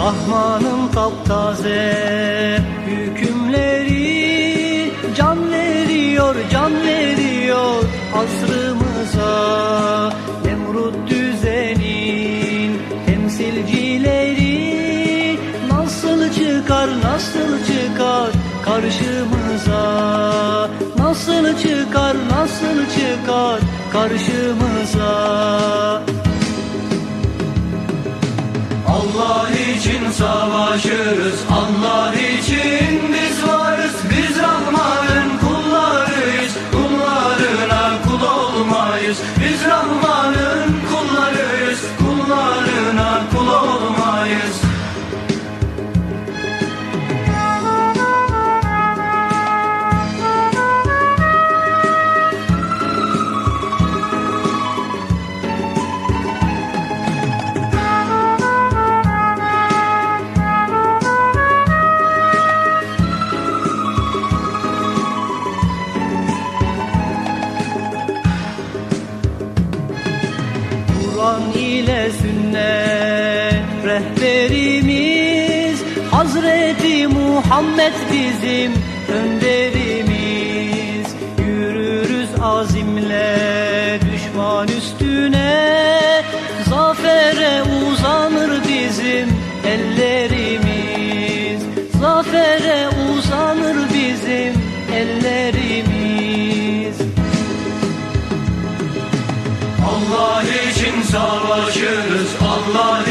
Rahman'ın taptaze hükümleri Can veriyor, can veriyor. Asrımıza Nemrut düzenin temsilcileri Nasıl çıkar, nasıl çıkar? Karşımıza Nasıl çıkar, nasıl çıkar? Karşımıza Allah için savaşırız Allah için Kur'an ile sünnet rehberimiz. Hazreti Muhammed bizim önderimiz. Yürürüz azimle düşman üstüne. Zafere uzanır bizim ellerimiz. Zafere uzanır bizim ellerimiz savaşırız Allah